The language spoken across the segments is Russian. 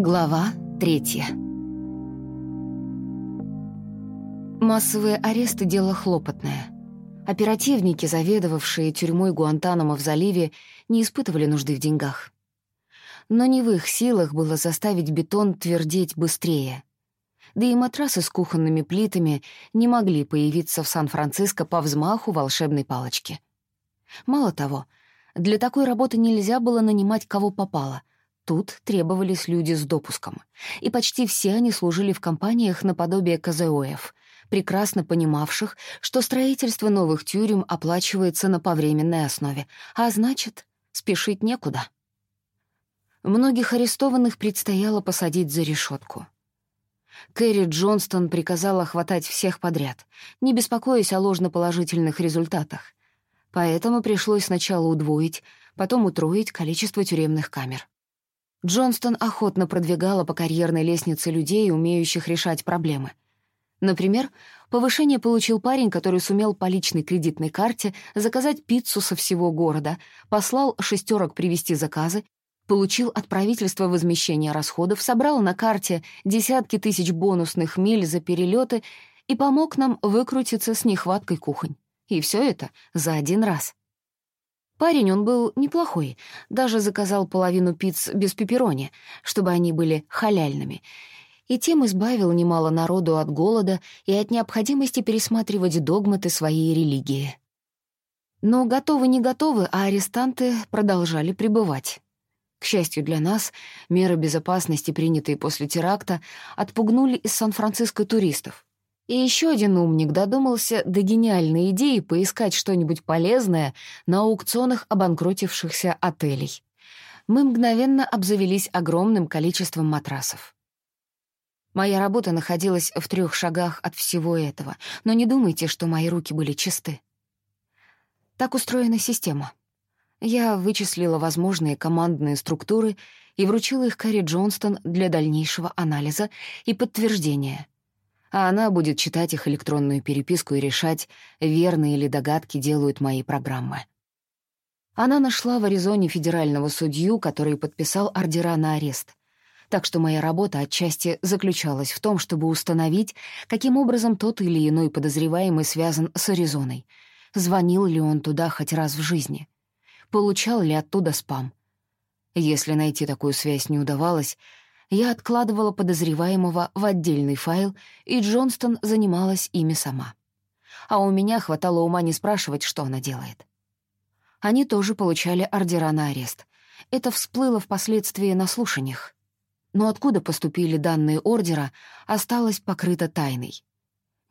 Глава третья. Массовые аресты — дело хлопотное. Оперативники, заведовавшие тюрьмой Гуантанамо в заливе, не испытывали нужды в деньгах. Но не в их силах было заставить бетон твердеть быстрее. Да и матрасы с кухонными плитами не могли появиться в Сан-Франциско по взмаху волшебной палочки. Мало того, для такой работы нельзя было нанимать кого попало — Тут требовались люди с допуском, и почти все они служили в компаниях наподобие КЗОФ, прекрасно понимавших, что строительство новых тюрем оплачивается на повременной основе, а значит, спешить некуда. Многих арестованных предстояло посадить за решетку. Кэрри Джонстон приказала хватать всех подряд, не беспокоясь о ложноположительных результатах. Поэтому пришлось сначала удвоить, потом утроить количество тюремных камер. Джонстон охотно продвигала по карьерной лестнице людей, умеющих решать проблемы. Например, повышение получил парень, который сумел по личной кредитной карте заказать пиццу со всего города, послал шестерок привезти заказы, получил от правительства возмещение расходов, собрал на карте десятки тысяч бонусных миль за перелеты и помог нам выкрутиться с нехваткой кухонь. И все это за один раз. Парень он был неплохой, даже заказал половину пиц без пепперони, чтобы они были халяльными, и тем избавил немало народу от голода и от необходимости пересматривать догматы своей религии. Но готовы не готовы, а арестанты продолжали пребывать. К счастью для нас, меры безопасности, принятые после теракта, отпугнули из Сан-Франциско туристов. И еще один умник додумался до гениальной идеи поискать что-нибудь полезное на аукционах обанкротившихся отелей. Мы мгновенно обзавелись огромным количеством матрасов. Моя работа находилась в трех шагах от всего этого, но не думайте, что мои руки были чисты. Так устроена система. Я вычислила возможные командные структуры и вручила их Карри Джонстон для дальнейшего анализа и подтверждения — а она будет читать их электронную переписку и решать, верные ли догадки делают мои программы. Она нашла в Аризоне федерального судью, который подписал ордера на арест. Так что моя работа отчасти заключалась в том, чтобы установить, каким образом тот или иной подозреваемый связан с Аризоной. Звонил ли он туда хоть раз в жизни? Получал ли оттуда спам? Если найти такую связь не удавалось, я откладывала подозреваемого в отдельный файл, и Джонстон занималась ими сама. А у меня хватало ума не спрашивать, что она делает. Они тоже получали ордера на арест. Это всплыло впоследствии на слушаниях. Но откуда поступили данные ордера, осталось покрыто тайной.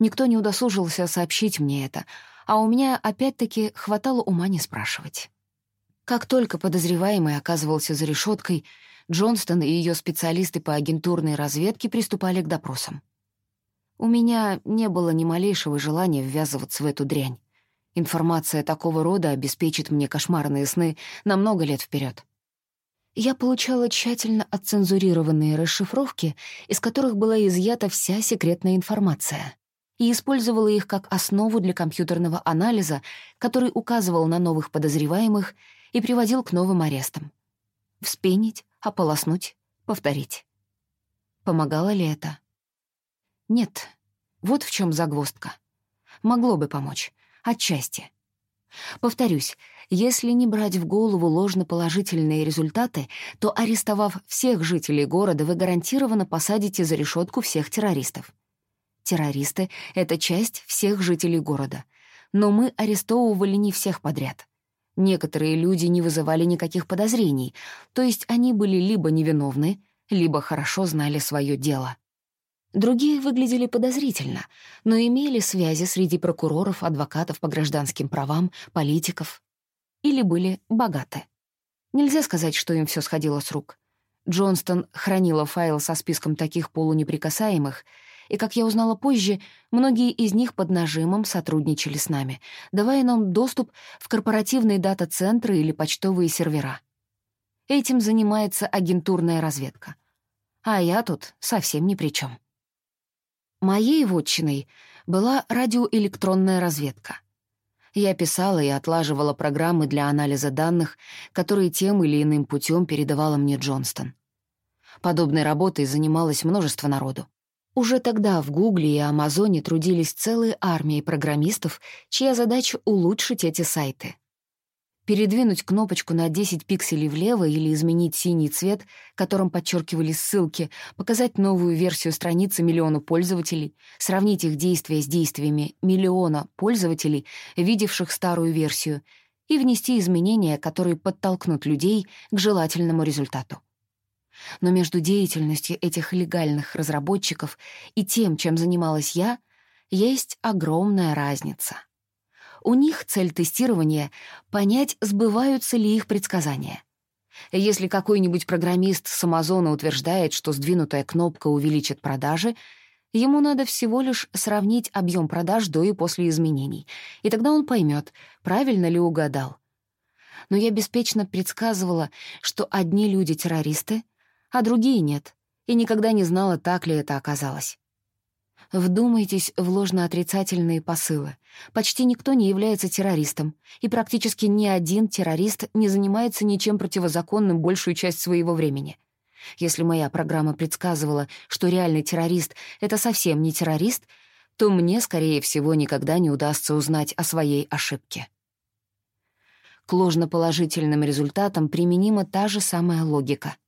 Никто не удосужился сообщить мне это, а у меня опять-таки хватало ума не спрашивать. Как только подозреваемый оказывался за решеткой, Джонстон и ее специалисты по агентурной разведке приступали к допросам. У меня не было ни малейшего желания ввязываться в эту дрянь. Информация такого рода обеспечит мне кошмарные сны на много лет вперед. Я получала тщательно отцензурированные расшифровки, из которых была изъята вся секретная информация, и использовала их как основу для компьютерного анализа, который указывал на новых подозреваемых и приводил к новым арестам. Вспенить, ополоснуть, повторить. Помогало ли это? Нет. Вот в чем загвоздка. Могло бы помочь. Отчасти. Повторюсь, если не брать в голову ложноположительные результаты, то, арестовав всех жителей города, вы гарантированно посадите за решетку всех террористов. Террористы — это часть всех жителей города. Но мы арестовывали не всех подряд. Некоторые люди не вызывали никаких подозрений, то есть они были либо невиновны, либо хорошо знали свое дело. Другие выглядели подозрительно, но имели связи среди прокуроров, адвокатов по гражданским правам, политиков. Или были богаты. Нельзя сказать, что им все сходило с рук. Джонстон хранила файл со списком таких полунеприкасаемых — и, как я узнала позже, многие из них под нажимом сотрудничали с нами, давая нам доступ в корпоративные дата-центры или почтовые сервера. Этим занимается агентурная разведка. А я тут совсем ни при чем. Моей вотчиной была радиоэлектронная разведка. Я писала и отлаживала программы для анализа данных, которые тем или иным путем передавала мне Джонстон. Подобной работой занималось множество народу. Уже тогда в Гугле и Амазоне трудились целые армии программистов, чья задача — улучшить эти сайты. Передвинуть кнопочку на 10 пикселей влево или изменить синий цвет, которым подчеркивались ссылки, показать новую версию страницы миллиону пользователей, сравнить их действия с действиями миллиона пользователей, видевших старую версию, и внести изменения, которые подтолкнут людей к желательному результату. Но между деятельностью этих легальных разработчиков и тем, чем занималась я, есть огромная разница. У них цель тестирования — понять, сбываются ли их предсказания. Если какой-нибудь программист с Амазона утверждает, что сдвинутая кнопка увеличит продажи, ему надо всего лишь сравнить объем продаж до и после изменений, и тогда он поймет, правильно ли угадал. Но я беспечно предсказывала, что одни люди — террористы, а другие — нет, и никогда не знала, так ли это оказалось. Вдумайтесь в ложно-отрицательные посылы. Почти никто не является террористом, и практически ни один террорист не занимается ничем противозаконным большую часть своего времени. Если моя программа предсказывала, что реальный террорист — это совсем не террорист, то мне, скорее всего, никогда не удастся узнать о своей ошибке. К ложноположительным результатам применима та же самая логика —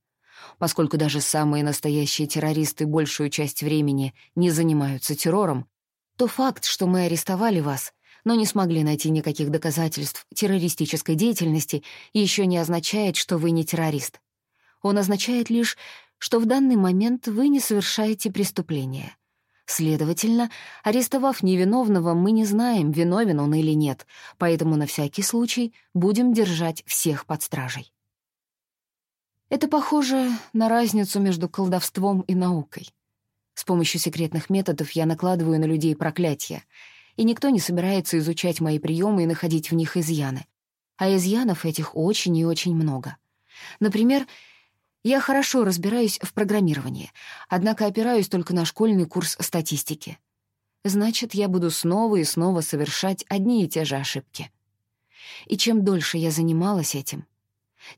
поскольку даже самые настоящие террористы большую часть времени не занимаются террором, то факт, что мы арестовали вас, но не смогли найти никаких доказательств террористической деятельности, еще не означает, что вы не террорист. Он означает лишь, что в данный момент вы не совершаете преступления. Следовательно, арестовав невиновного, мы не знаем, виновен он или нет, поэтому на всякий случай будем держать всех под стражей. Это похоже на разницу между колдовством и наукой. С помощью секретных методов я накладываю на людей проклятия, и никто не собирается изучать мои приемы и находить в них изъяны. А изъянов этих очень и очень много. Например, я хорошо разбираюсь в программировании, однако опираюсь только на школьный курс статистики. Значит, я буду снова и снова совершать одни и те же ошибки. И чем дольше я занималась этим,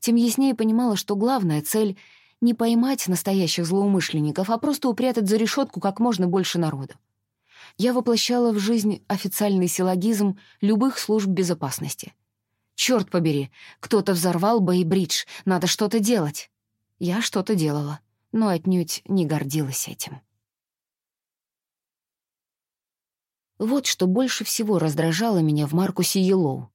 тем яснее понимала, что главная цель — не поймать настоящих злоумышленников, а просто упрятать за решетку как можно больше народу. Я воплощала в жизнь официальный силлогизм любых служб безопасности. «Чёрт побери, кто-то взорвал Бэй-Бридж, надо что-то делать». Я что-то делала, но отнюдь не гордилась этим. Вот что больше всего раздражало меня в Маркусе Елоу.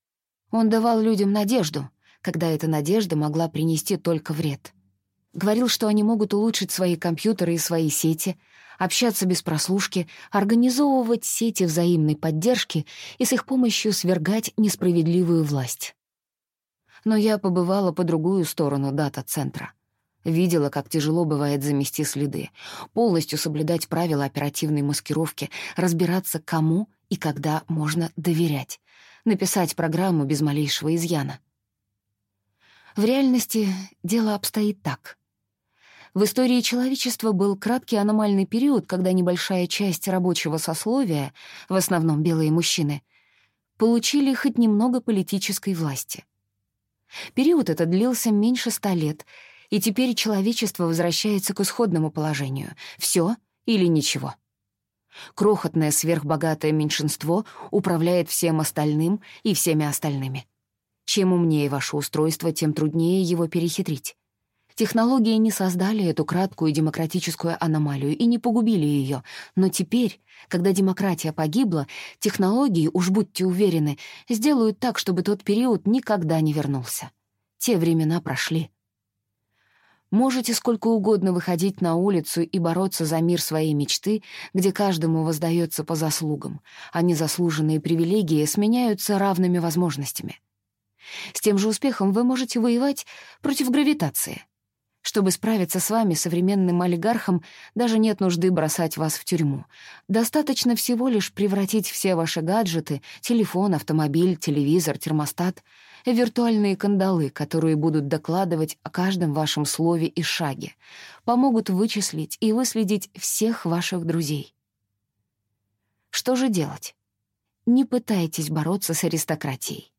Он давал людям надежду, когда эта надежда могла принести только вред. Говорил, что они могут улучшить свои компьютеры и свои сети, общаться без прослушки, организовывать сети взаимной поддержки и с их помощью свергать несправедливую власть. Но я побывала по другую сторону дата-центра. Видела, как тяжело бывает замести следы, полностью соблюдать правила оперативной маскировки, разбираться, кому и когда можно доверять, написать программу без малейшего изъяна. В реальности дело обстоит так. В истории человечества был краткий аномальный период, когда небольшая часть рабочего сословия, в основном белые мужчины, получили хоть немного политической власти. Период этот длился меньше ста лет, и теперь человечество возвращается к исходному положению — все или ничего. Крохотное сверхбогатое меньшинство управляет всем остальным и всеми остальными. Чем умнее ваше устройство, тем труднее его перехитрить. Технологии не создали эту краткую демократическую аномалию и не погубили ее, но теперь, когда демократия погибла, технологии, уж будьте уверены, сделают так, чтобы тот период никогда не вернулся. Те времена прошли. Можете сколько угодно выходить на улицу и бороться за мир своей мечты, где каждому воздается по заслугам, а незаслуженные привилегии сменяются равными возможностями. С тем же успехом вы можете воевать против гравитации. Чтобы справиться с вами, современным олигархом, даже нет нужды бросать вас в тюрьму. Достаточно всего лишь превратить все ваши гаджеты — телефон, автомобиль, телевизор, термостат — в виртуальные кандалы, которые будут докладывать о каждом вашем слове и шаге, помогут вычислить и выследить всех ваших друзей. Что же делать? Не пытайтесь бороться с аристократией.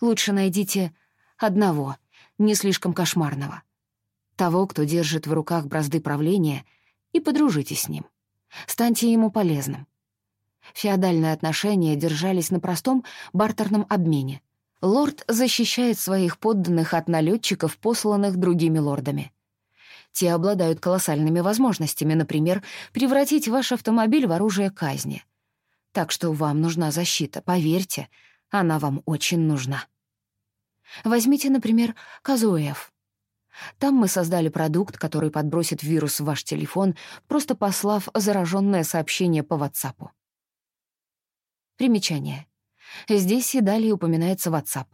Лучше найдите одного, не слишком кошмарного. того, кто держит в руках бразды правления, и подружитесь с ним. Станьте ему полезным. Феодальные отношения держались на простом бартерном обмене. Лорд защищает своих подданных от налетчиков, посланных другими лордами. Те обладают колоссальными возможностями, например, превратить ваш автомобиль в оружие казни. Так что вам нужна защита, поверьте, она вам очень нужна. Возьмите, например, Казуэф. Там мы создали продукт, который подбросит вирус в ваш телефон, просто послав зараженное сообщение по WhatsApp. Примечание. Здесь и далее упоминается WhatsApp.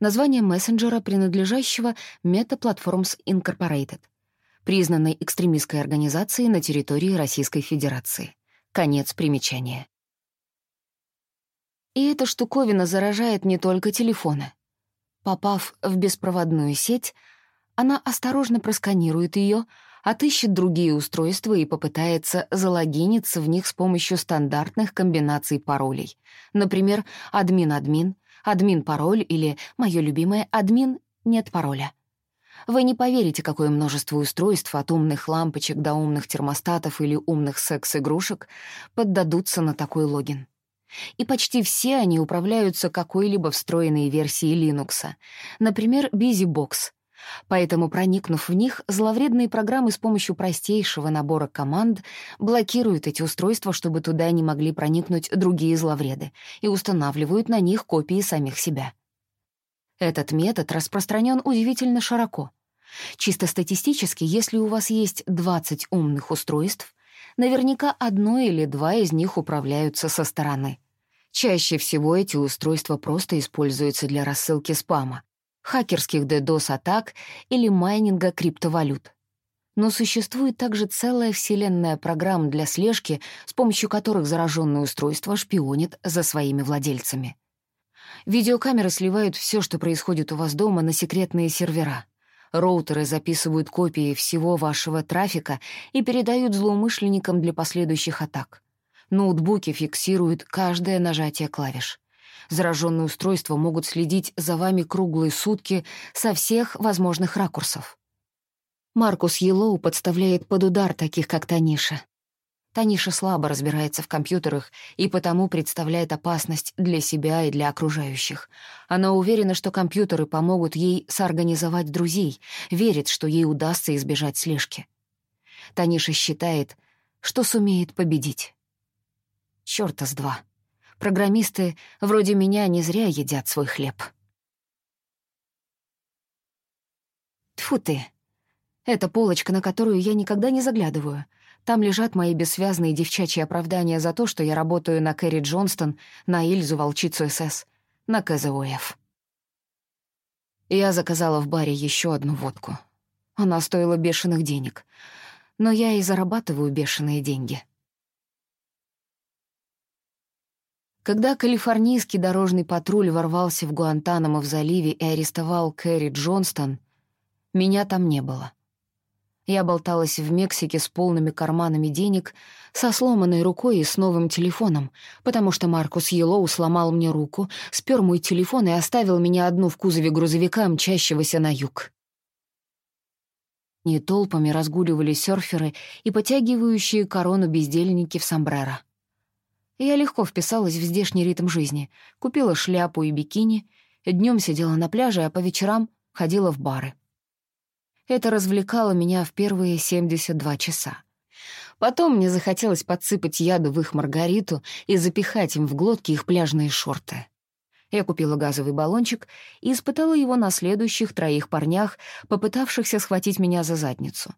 Название мессенджера, принадлежащего Meta Platforms Incorporated, признанной экстремистской организацией на территории Российской Федерации. Конец примечания. И эта штуковина заражает не только телефоны. Попав в беспроводную сеть, она осторожно просканирует ее, отыщет другие устройства и попытается залогиниться в них с помощью стандартных комбинаций паролей. Например, админ-админ, админ-пароль или, мое любимое, админ «нет пароля». Вы не поверите, какое множество устройств, от умных лампочек до умных термостатов или умных секс-игрушек, поддадутся на такой логин. И почти все они управляются какой-либо встроенной версией Linux, например, BusyBox — Поэтому, проникнув в них, зловредные программы с помощью простейшего набора команд блокируют эти устройства, чтобы туда не могли проникнуть другие зловреды, и устанавливают на них копии самих себя. Этот метод распространен удивительно широко. Чисто статистически, если у вас есть 20 умных устройств, наверняка одно или два из них управляются со стороны. Чаще всего эти устройства просто используются для рассылки спама, хакерских DDoS-атак или майнинга криптовалют. Но существует также целая вселенная программ для слежки, с помощью которых зараженное устройство шпионит за своими владельцами. Видеокамеры сливают все, что происходит у вас дома, на секретные сервера. Роутеры записывают копии всего вашего трафика и передают злоумышленникам для последующих атак. Ноутбуки фиксируют каждое нажатие клавиш. Зараженные устройства могут следить за вами круглые сутки со всех возможных ракурсов. Маркус Йеллоу подставляет под удар таких, как Таниша. Таниша слабо разбирается в компьютерах и потому представляет опасность для себя и для окружающих. Она уверена, что компьютеры помогут ей соорганизовать друзей, верит, что ей удастся избежать слежки. Таниша считает, что сумеет победить. Чёрта с два. Программисты вроде меня не зря едят свой хлеб. Тьфу ты. Это полочка, на которую я никогда не заглядываю. Там лежат мои бессвязные девчачьи оправдания за то, что я работаю на Кэрри Джонстон, на Ильзу Волчицу СС, на КЗОФ. Я заказала в баре еще одну водку. Она стоила бешеных денег. Но я и зарабатываю бешеные деньги. Когда калифорнийский дорожный патруль ворвался в Гуантанамо в заливе и арестовал Кэрри Джонстон, меня там не было. Я болталась в Мексике с полными карманами денег, со сломанной рукой и с новым телефоном, потому что Маркус Йеллоу сломал мне руку, спер мой телефон и оставил меня одну в кузове грузовика, мчащегося на юг. Не толпами разгуливали серферы и потягивающие корону бездельники в сомбреро. Я легко вписалась в здешний ритм жизни. Купила шляпу и бикини, днем сидела на пляже, а по вечерам ходила в бары. Это развлекало меня в первые 72 часа. Потом мне захотелось подсыпать яду в их маргариту и запихать им в глотки их пляжные шорты. Я купила газовый баллончик и испытала его на следующих троих парнях, попытавшихся схватить меня за задницу.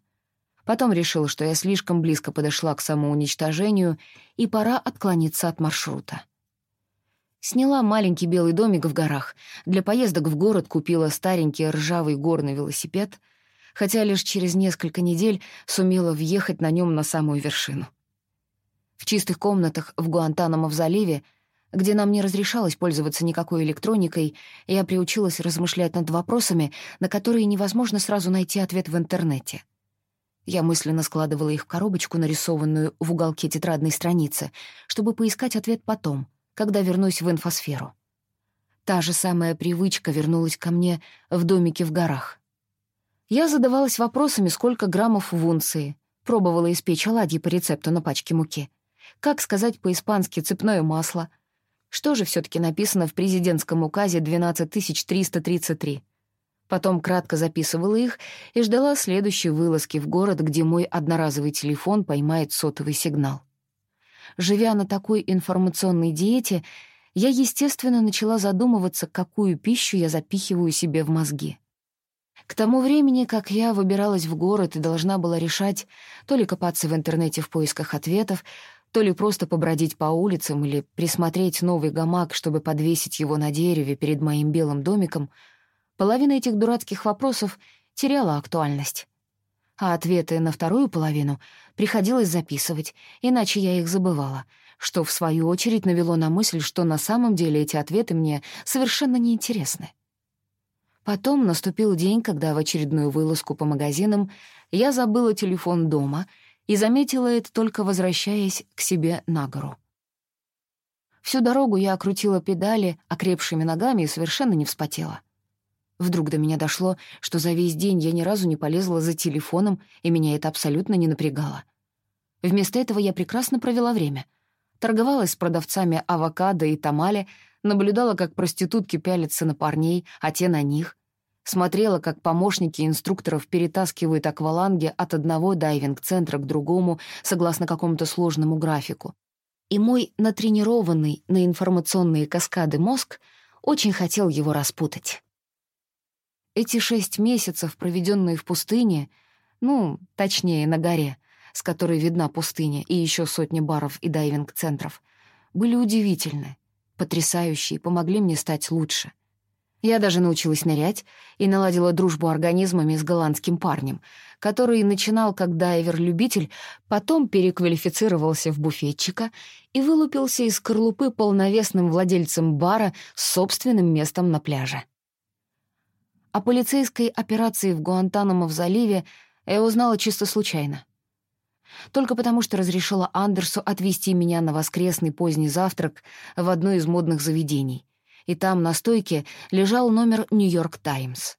Потом решила, что я слишком близко подошла к самоуничтожению, и пора отклониться от маршрута. Сняла маленький белый домик в горах. Для поездок в город купила старенький ржавый горный велосипед, хотя лишь через несколько недель сумела въехать на нем на самую вершину. В чистых комнатах в Гуантанамо в заливе, где нам не разрешалось пользоваться никакой электроникой, я приучилась размышлять над вопросами, на которые невозможно сразу найти ответ в интернете — я мысленно складывала их в коробочку, нарисованную в уголке тетрадной страницы, чтобы поискать ответ потом, когда вернусь в инфосферу. Та же самая привычка вернулась ко мне в домике в горах. Я задавалась вопросами, сколько граммов в унции, пробовала испечь оладьи по рецепту на пачке муки. Как сказать по-испански «цепное масло»? Что же все таки написано в президентском указе 12333? Потом кратко записывала их и ждала следующей вылазки в город, где мой одноразовый телефон поймает сотовый сигнал. Живя на такой информационной диете, я, естественно, начала задумываться, какую пищу я запихиваю себе в мозги. К тому времени, как я выбиралась в город и должна была решать, то ли копаться в интернете в поисках ответов, то ли просто побродить по улицам или присмотреть новый гамак, чтобы подвесить его на дереве перед моим белым домиком, половина этих дурацких вопросов теряла актуальность. А ответы на вторую половину приходилось записывать, иначе я их забывала, что, в свою очередь, навело на мысль, что на самом деле эти ответы мне совершенно неинтересны. Потом наступил день, когда в очередную вылазку по магазинам я забыла телефон дома — и заметила это только возвращаясь к себе на гору. Всю дорогу я окрутила педали окрепшими ногами и совершенно не вспотела. Вдруг до меня дошло, что за весь день я ни разу не полезла за телефоном, и меня это абсолютно не напрягало. Вместо этого я прекрасно провела время. Торговалась с продавцами авокадо и тамали, наблюдала, как проститутки пялятся на парней, а те на них, смотрела, как помощники инструкторов перетаскивают акваланги от одного дайвинг-центра к другому согласно какому-то сложному графику. И мой натренированный на информационные каскады мозг очень хотел его распутать. Эти шесть месяцев, проведенные в пустыне, ну, точнее, на горе, с которой видна пустыня, и еще сотни баров и дайвинг-центров, были удивительны, потрясающие, помогли мне стать лучше — я даже научилась нырять и наладила дружбу организмами с голландским парнем, который начинал как дайвер-любитель, потом переквалифицировался в буфетчика и вылупился из скорлупы полновесным владельцем бара с собственным местом на пляже. О полицейской операции в Гуантанамо в заливе я узнала чисто случайно. Только потому, что разрешила Андерсу отвезти меня на воскресный поздний завтрак в одно из модных заведений — и там на стойке лежал номер «Нью-Йорк Таймс».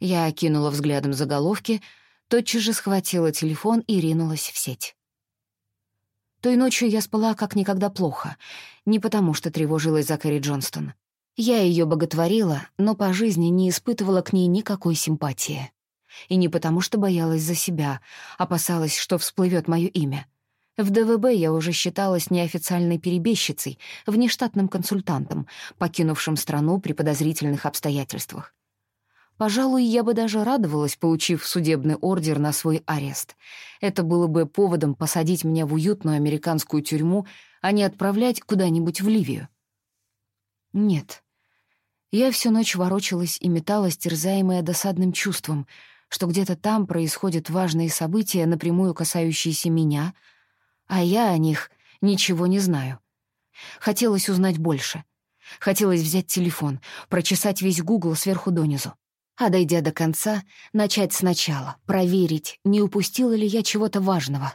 Я окинула взглядом заголовки, тотчас же схватила телефон и ринулась в сеть. Той ночью я спала как никогда плохо, не потому что тревожилась за Кэрри Джонстон. Я ее боготворила, но по жизни не испытывала к ней никакой симпатии. И не потому что боялась за себя, опасалась, что всплывет мое имя — в ДВБ я уже считалась неофициальной перебежчицей, внештатным консультантом, покинувшим страну при подозрительных обстоятельствах. Пожалуй, я бы даже радовалась, получив судебный ордер на свой арест. Это было бы поводом посадить меня в уютную американскую тюрьму, а не отправлять куда-нибудь в Ливию. Нет. Я всю ночь ворочалась и металась, терзаемая досадным чувством, что где-то там происходят важные события, напрямую касающиеся меня — а я о них ничего не знаю. Хотелось узнать больше. Хотелось взять телефон, прочесать весь Гугл сверху донизу. А дойдя до конца, начать сначала, проверить, не упустила ли я чего-то важного.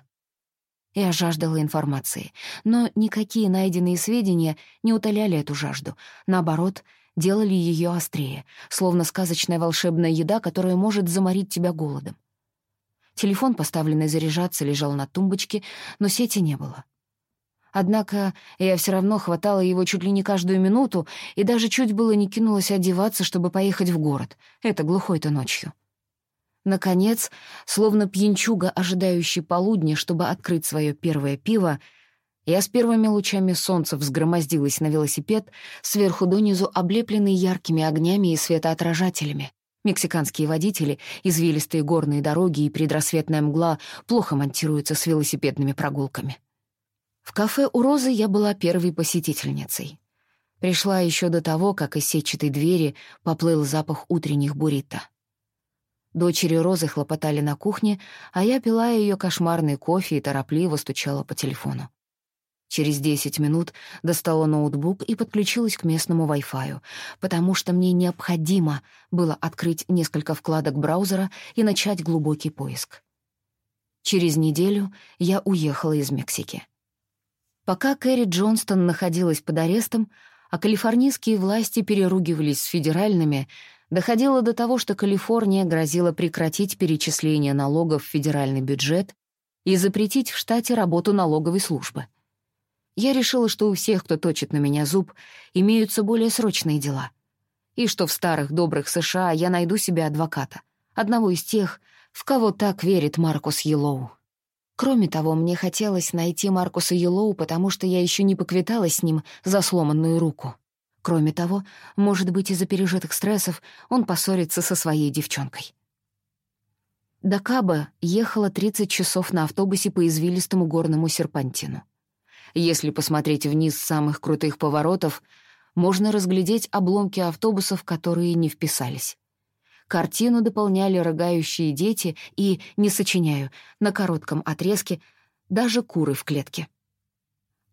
Я жаждала информации, но никакие найденные сведения не утоляли эту жажду. Наоборот, делали ее острее, словно сказочная волшебная еда, которая может заморить тебя голодом. Телефон, поставленный заряжаться, лежал на тумбочке, но сети не было. Однако я все равно хватала его чуть ли не каждую минуту и даже чуть было не кинулась одеваться, чтобы поехать в город. Это глухой-то ночью. Наконец, словно пьянчуга, ожидающий полудня, чтобы открыть свое первое пиво, я с первыми лучами солнца взгромоздилась на велосипед, сверху донизу облепленный яркими огнями и светоотражателями. Мексиканские водители, извилистые горные дороги и предрассветная мгла плохо монтируются с велосипедными прогулками. В кафе у Розы я была первой посетительницей. Пришла еще до того, как из сетчатой двери поплыл запах утренних буррито. Дочери Розы хлопотали на кухне, а я пила ее кошмарный кофе и торопливо стучала по телефону. Через 10 минут достала ноутбук и подключилась к местному Wi-Fi, потому что мне необходимо было открыть несколько вкладок браузера и начать глубокий поиск. Через неделю я уехала из Мексики. Пока Кэрри Джонстон находилась под арестом, а калифорнийские власти переругивались с федеральными, Доходило до того, что Калифорния грозила прекратить перечисление налогов в федеральный бюджет и запретить в штате работу налоговой службы. Я решила, что у всех, кто точит на меня зуб, имеются более срочные дела. И что в старых добрых США я найду себе адвоката, одного из тех, в кого так верит Маркус Йеллоу. Кроме того, мне хотелось найти Маркуса Йеллоу, потому что я еще не поквиталась с ним за сломанную руку. Кроме того, может быть, из-за пережитых стрессов он поссорится со своей девчонкой. До Каба ехала 30 часов на автобусе по извилистому горному серпантину. Если посмотреть вниз с самых крутых поворотов, можно разглядеть обломки автобусов, которые не вписались. Картину дополняли рыгающие дети и, не сочиняю, на коротком отрезке даже куры в клетке.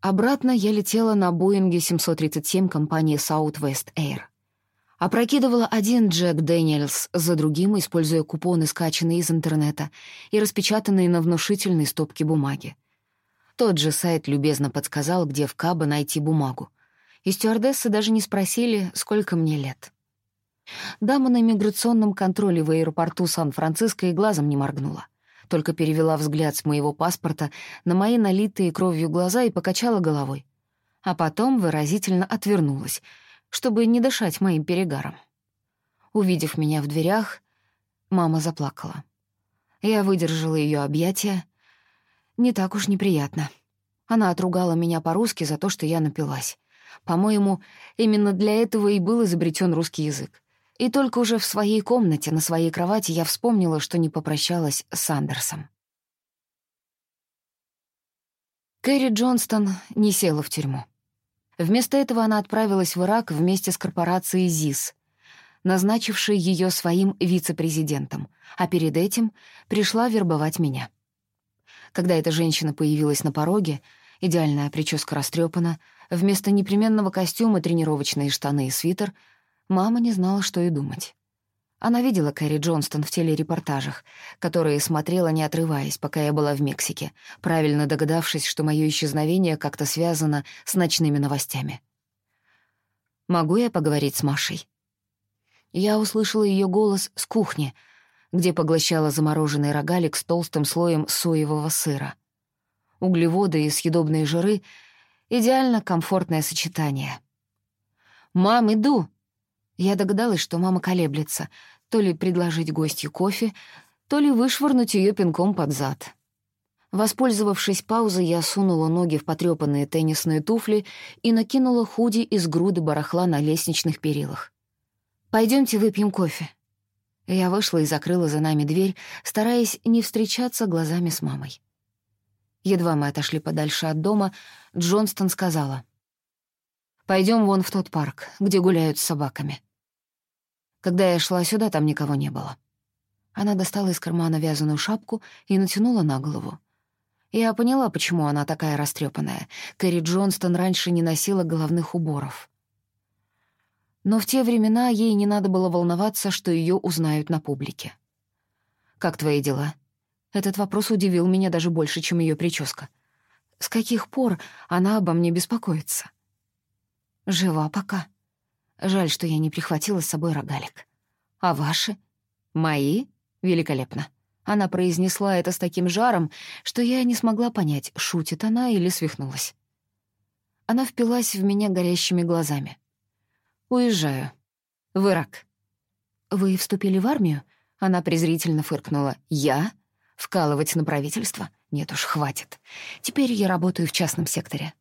Обратно я летела на Боинге 737 компании Southwest Air. Опрокидывала один Джек Дэниелс за другим, используя купоны, скачанные из интернета и распечатанные на внушительной стопке бумаги. Тот же сайт любезно подсказал, где в Кабо найти бумагу. И стюардессы даже не спросили, сколько мне лет. Дама на иммиграционном контроле в аэропорту Сан-Франциско и глазом не моргнула. Только перевела взгляд с моего паспорта на мои налитые кровью глаза и покачала головой. А потом выразительно отвернулась, чтобы не дышать моим перегаром. Увидев меня в дверях, мама заплакала. Я выдержала ее объятия. Не так уж неприятно. Она отругала меня по-русски за то, что я напилась. По-моему, именно для этого и был изобретен русский язык. И только уже в своей комнате, на своей кровати, я вспомнила, что не попрощалась с Андерсом. Кэрри Джонстон не села в тюрьму. Вместо этого она отправилась в Ирак вместе с корпорацией ЗИС, назначившей ее своим вице-президентом, а перед этим пришла вербовать меня. Когда эта женщина появилась на пороге, идеальная прическа растрепана, вместо непременного костюма тренировочные штаны и свитер — Мама не знала, что и думать. Она видела Кэрри Джонстон в телерепортажах, которые смотрела, не отрываясь, пока я была в Мексике, правильно догадавшись, что мое исчезновение как-то связано с ночными новостями. «Могу я поговорить с Машей?» Я услышала ее голос с кухни, где поглощала замороженный рогалик с толстым слоем соевого сыра. Углеводы и съедобные жиры — идеально комфортное сочетание. «Мам, иду!» Я догадалась, что мама колеблется, то ли предложить гостью кофе, то ли вышвырнуть ее пинком под зад. Воспользовавшись паузой, я сунула ноги в потрёпанные теннисные туфли и накинула худи из груды барахла на лестничных перилах. Пойдемте выпьем кофе». Я вышла и закрыла за нами дверь, стараясь не встречаться глазами с мамой. Едва мы отошли подальше от дома, Джонстон сказала. «Пойдем вон в тот парк, где гуляют с собаками». Когда я шла сюда, там никого не было. Она достала из кармана вязаную шапку и натянула на голову. Я поняла, почему она такая растрепанная. Кэрри Джонстон раньше не носила головных уборов. Но в те времена ей не надо было волноваться, что ее узнают на публике. «Как твои дела?» Этот вопрос удивил меня даже больше, чем ее прическа. С каких пор она обо мне беспокоится? «Жива пока», Жаль, что я не прихватила с собой рогалик. А ваши? Мои? Великолепно. Она произнесла это с таким жаром, что я не смогла понять, шутит она или свихнулась. Она впилась в меня горящими глазами. «Уезжаю. В Ирак». «Вы вступили в армию?» Она презрительно фыркнула. «Я? Вкалывать на правительство? Нет уж, хватит. Теперь я работаю в частном секторе.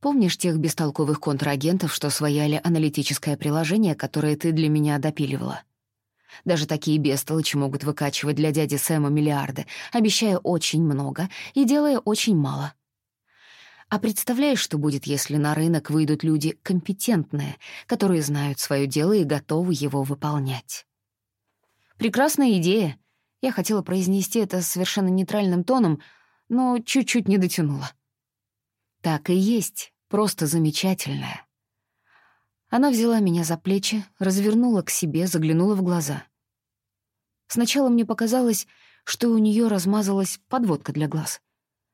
Помнишь тех бестолковых контрагентов, что свояли аналитическое приложение, которое ты для меня допиливала? Даже такие бестолочи могут выкачивать для дяди Сэма миллиарды, обещая очень много и делая очень мало. А представляешь, что будет, если на рынок выйдут люди компетентные, которые знают свое дело и готовы его выполнять? Прекрасная идея. Я хотела произнести это совершенно нейтральным тоном, но чуть-чуть не дотянула. Так и есть, просто замечательная. Она взяла меня за плечи, развернула к себе, заглянула в глаза. Сначала мне показалось, что у нее размазалась подводка для глаз.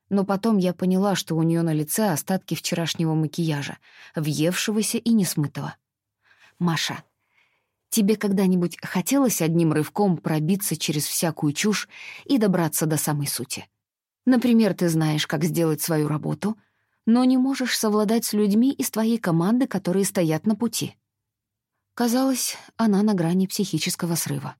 Но потом я поняла, что у нее на лице остатки вчерашнего макияжа, въевшегося и несмытого. «Маша, Тебе когда-нибудь хотелось одним рывком пробиться через всякую чушь и добраться до самой сути? Например, ты знаешь, как сделать свою работу, но не можешь совладать с людьми из твоей команды, которые стоят на пути. Казалось, она на грани психического срыва.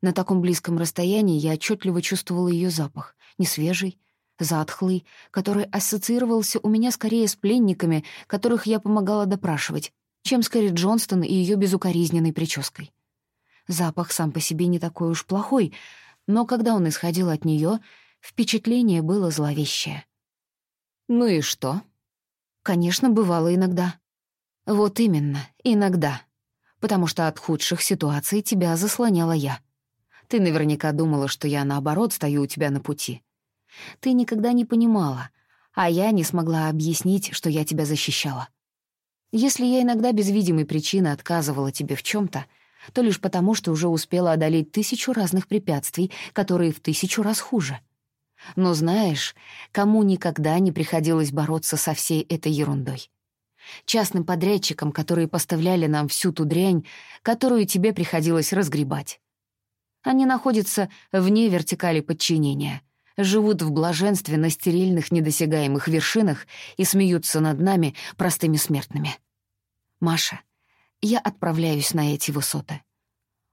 На таком близком расстоянии я отчетливо чувствовала ее запах, несвежий, затхлый, который ассоциировался у меня скорее с пленниками, которых я помогала допрашивать, чем с Кэрри Джонстон и ее безукоризненной прической. Запах сам по себе не такой уж плохой, но когда он исходил от нее, впечатление было зловещее. «Ну и что?» «Конечно, бывало иногда». «Вот именно, иногда. Потому что от худших ситуаций тебя заслоняла я. Ты наверняка думала, что я, наоборот, стою у тебя на пути. Ты никогда не понимала, а я не смогла объяснить, что я тебя защищала. Если я иногда без видимой причины отказывала тебе в чем то то лишь потому, что уже успела одолеть тысячу разных препятствий, которые в тысячу раз хуже. Но знаешь, кому никогда не приходилось бороться со всей этой ерундой? Частным подрядчикам, которые поставляли нам всю ту дрянь, которую тебе приходилось разгребать. Они находятся вне вертикали подчинения, живут в блаженстве на стерильных недосягаемых вершинах и смеются над нами, простыми смертными. Маша, я отправляюсь на эти высоты.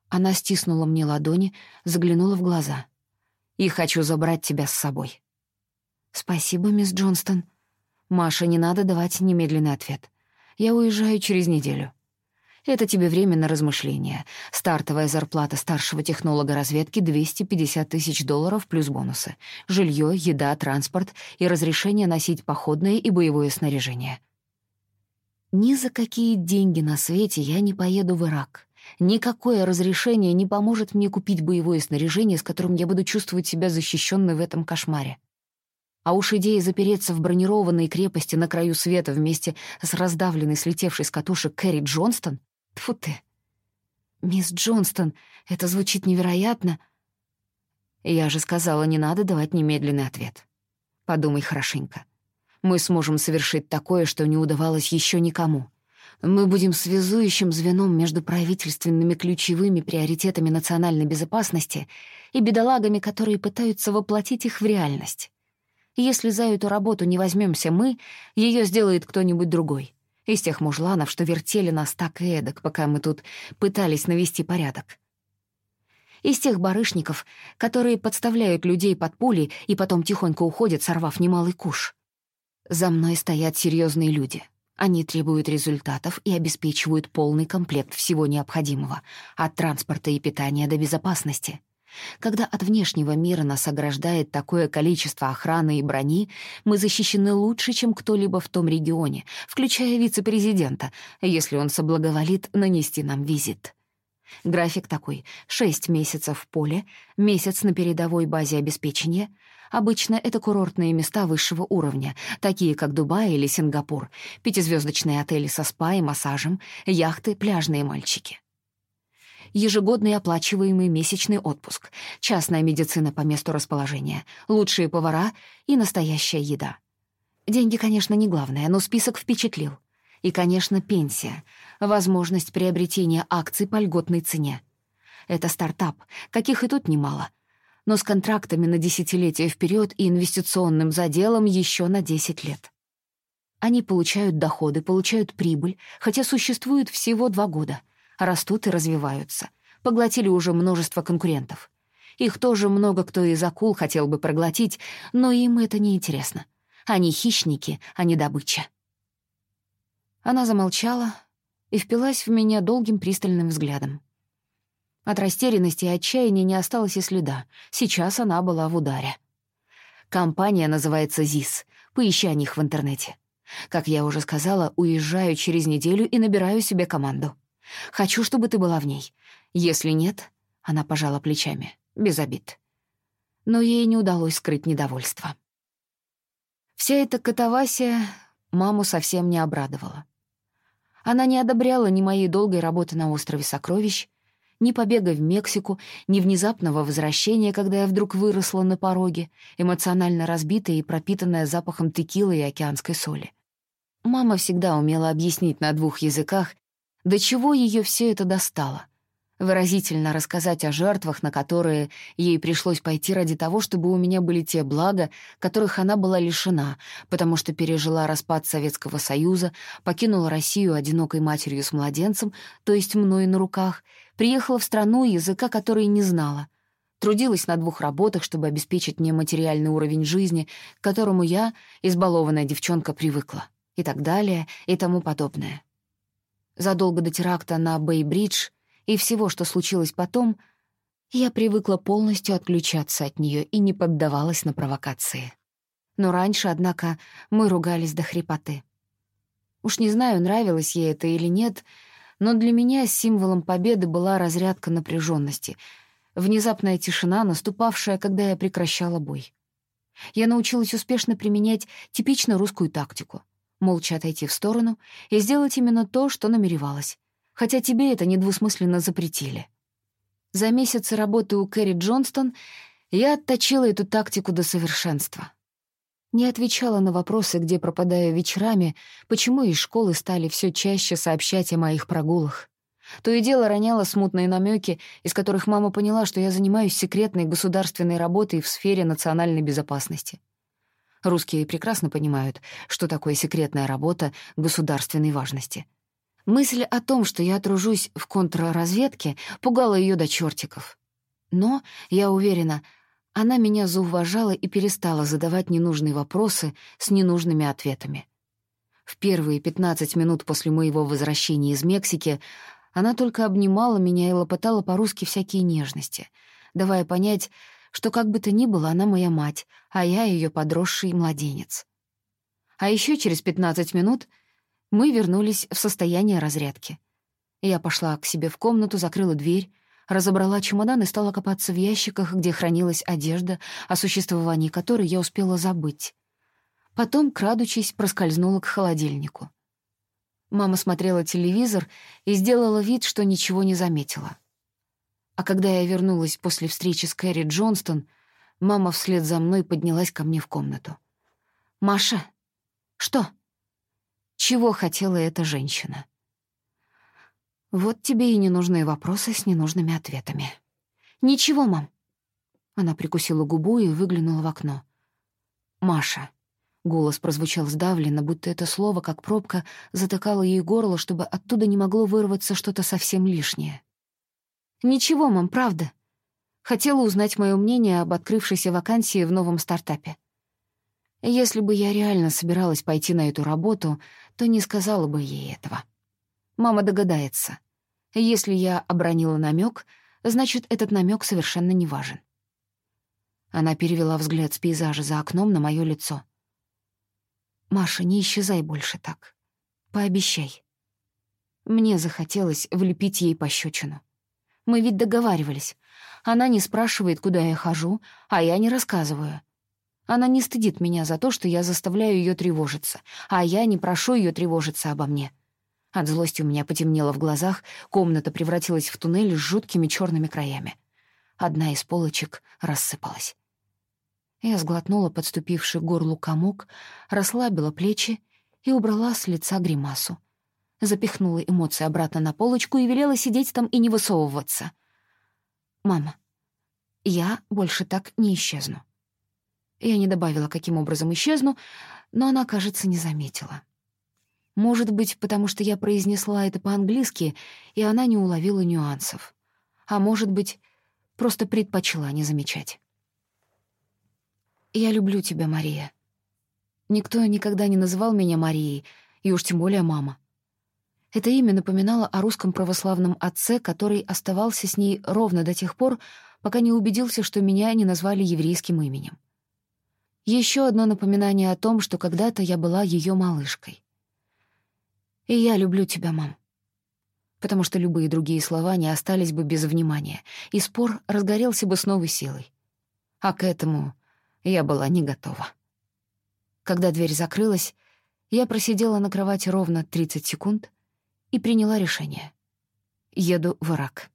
Она стиснула мне ладони, заглянула в глаза. И хочу забрать тебя с собой. Спасибо, мисс Джонстон. Маша, не надо давать немедленный ответ. Я уезжаю через неделю. Это тебе время на размышления. Стартовая зарплата старшего технолога разведки — 250 тысяч долларов плюс бонусы. Жилье, еда, транспорт и разрешение носить походное и боевое снаряжение. Ни за какие деньги на свете я не поеду в Ирак. Никакое разрешение не поможет мне купить боевое снаряжение, с которым я буду чувствовать себя защищенной в этом кошмаре. А уж идея запереться в бронированной крепости на краю света вместе с раздавленной, слетевшей с катушек Кэрри Джонстон Тфу ты. Мисс Джонстон, это звучит невероятно. Я же сказала, не надо давать немедленный ответ. Подумай хорошенько. Мы сможем совершить такое, что не удавалось еще никому. Мы будем связующим звеном между правительственными ключевыми приоритетами национальной безопасности и бедолагами, которые пытаются воплотить их в реальность. Если за эту работу не возьмемся мы, ее сделает кто-нибудь другой из тех мужланов, что вертели нас так и эдак, пока мы тут пытались навести порядок. Из тех барышников, которые подставляют людей под пули и потом тихонько уходят, сорвав немалый куш. За мной стоят серьезные люди. Они требуют результатов и обеспечивают полный комплект всего необходимого, от транспорта и питания до безопасности — когда от внешнего мира нас ограждает такое количество охраны и брони, мы защищены лучше, чем кто-либо в том регионе, включая вице-президента, если он соблаговолит нанести нам визит. График такой — шесть месяцев в поле, месяц на передовой базе обеспечения. Обычно это курортные места высшего уровня, такие как Дубай или Сингапур, пятизвездочные отели со спа и массажем, яхты, пляжные мальчики ежегодный оплачиваемый месячный отпуск, частная медицина по месту расположения, лучшие повара и настоящая еда. Деньги, конечно, не главное, но список впечатлил. И, конечно, пенсия, возможность приобретения акций по льготной цене. Это стартап, каких и тут немало. Но с контрактами на десятилетия вперед и инвестиционным заделом еще на 10 лет. Они получают доходы, получают прибыль, хотя существуют всего два года — растут и развиваются. Поглотили уже множество конкурентов. Их тоже много кто из акул хотел бы проглотить, но им это не интересно. Они хищники, а не добыча. Она замолчала и впилась в меня долгим пристальным взглядом. От растерянности и отчаяния не осталось и следа. Сейчас она была в ударе. Компания называется ЗИС. Поищи о них в интернете. Как я уже сказала, уезжаю через неделю и набираю себе команду. Хочу, чтобы ты была в ней. Если нет, она пожала плечами, без обид. Но ей не удалось скрыть недовольство. Вся эта катавасия маму совсем не обрадовала. Она не одобряла ни моей долгой работы на острове Сокровищ, ни побега в Мексику, ни внезапного возвращения, когда я вдруг выросла на пороге, эмоционально разбитая и пропитанная запахом текилы и океанской соли. Мама всегда умела объяснить на двух языках, До чего ее все это достало? Выразительно рассказать о жертвах, на которые ей пришлось пойти ради того, чтобы у меня были те блага, которых она была лишена, потому что пережила распад Советского Союза, покинула Россию одинокой матерью с младенцем, то есть мной на руках, приехала в страну, языка которой не знала, трудилась на двух работах, чтобы обеспечить мне материальный уровень жизни, к которому я, избалованная девчонка, привыкла, и так далее, и тому подобное. Задолго до теракта на Бэй-Бридж и всего, что случилось потом, я привыкла полностью отключаться от нее и не поддавалась на провокации. Но раньше, однако, мы ругались до хрипоты. Уж не знаю, нравилось ей это или нет, но для меня символом победы была разрядка напряженности, внезапная тишина, наступавшая, когда я прекращала бой. Я научилась успешно применять типично русскую тактику — молча отойти в сторону и сделать именно то, что намеревалась, хотя тебе это недвусмысленно запретили. За месяцы работы у Кэрри Джонстон я отточила эту тактику до совершенства. Не отвечала на вопросы, где пропадаю вечерами, почему из школы стали все чаще сообщать о моих прогулах. То и дело роняла смутные намеки, из которых мама поняла, что я занимаюсь секретной государственной работой в сфере национальной безопасности. Русские прекрасно понимают, что такое секретная работа государственной важности. Мысль о том, что я тружусь в контрразведке, пугала ее до чертиков. Но, я уверена, она меня зауважала и перестала задавать ненужные вопросы с ненужными ответами. В первые 15 минут после моего возвращения из Мексики она только обнимала меня и лопотала по-русски всякие нежности, давая понять, что как бы то ни было она моя мать, а я ее подросший младенец. А еще через 15 минут мы вернулись в состояние разрядки. Я пошла к себе в комнату, закрыла дверь, разобрала чемодан и стала копаться в ящиках, где хранилась одежда, о существовании которой я успела забыть. Потом, крадучись, проскользнула к холодильнику. Мама смотрела телевизор и сделала вид, что ничего не заметила. А когда я вернулась после встречи с Кэрри Джонстон, мама вслед за мной поднялась ко мне в комнату. «Маша, что? Чего хотела эта женщина?» «Вот тебе и ненужные вопросы с ненужными ответами». «Ничего, мам». Она прикусила губу и выглянула в окно. «Маша». Голос прозвучал сдавленно, будто это слово, как пробка, затыкало ей горло, чтобы оттуда не могло вырваться что-то совсем лишнее. «Ничего, мам, правда. Хотела узнать мое мнение об открывшейся вакансии в новом стартапе. Если бы я реально собиралась пойти на эту работу, то не сказала бы ей этого. Мама догадается. Если я обронила намек, значит, этот намек совершенно не важен. Она перевела взгляд с пейзажа за окном на мое лицо. «Маша, не исчезай больше так. Пообещай». Мне захотелось влепить ей пощечину. Мы ведь договаривались. Она не спрашивает, куда я хожу, а я не рассказываю. Она не стыдит меня за то, что я заставляю ее тревожиться, а я не прошу ее тревожиться обо мне. От злости у меня потемнело в глазах, комната превратилась в туннель с жуткими черными краями. Одна из полочек рассыпалась. Я сглотнула подступивший к горлу комок, расслабила плечи и убрала с лица гримасу запихнула эмоции обратно на полочку и велела сидеть там и не высовываться. «Мама, я больше так не исчезну». Я не добавила, каким образом исчезну, но она, кажется, не заметила. Может быть, потому что я произнесла это по-английски, и она не уловила нюансов. А может быть, просто предпочла не замечать. «Я люблю тебя, Мария». Никто никогда не называл меня Марией, и уж тем более мама. Это имя напоминало о русском православном отце, который оставался с ней ровно до тех пор, пока не убедился, что меня не назвали еврейским именем. Еще одно напоминание о том, что когда-то я была ее малышкой. И я люблю тебя, мам. Потому что любые другие слова не остались бы без внимания, и спор разгорелся бы с новой силой. А к этому я была не готова. Когда дверь закрылась, я просидела на кровати ровно 30 секунд, и приняла решение. Еду в Ирак.